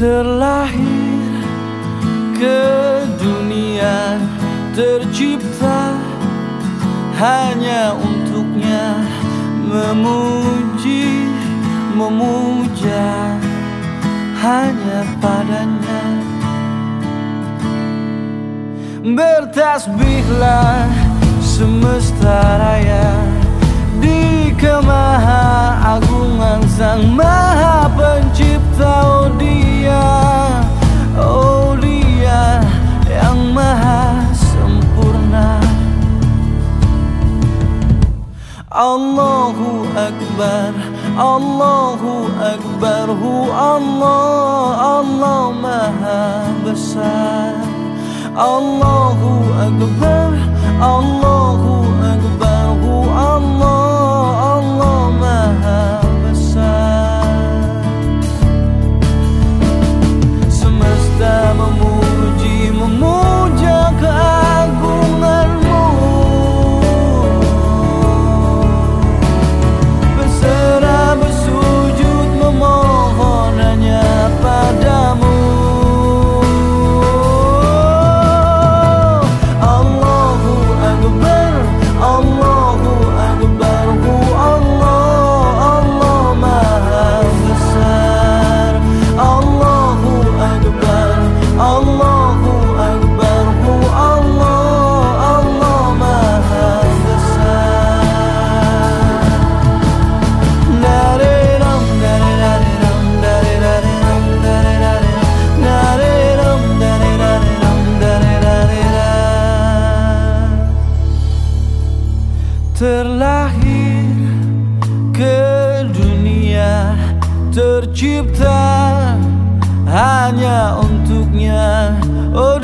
terlahir ke dunia tercipta hanya untuknya memuji memuja hanya padanya. Bertasbihlah semesta raya di kemaha agungan sang maha Allahu Akbar Allahu Akbar Hu Allah Allah maha besar. Allahu Akbar Allahu Terlahir ke dunia tercipta hanya untuknya. Oh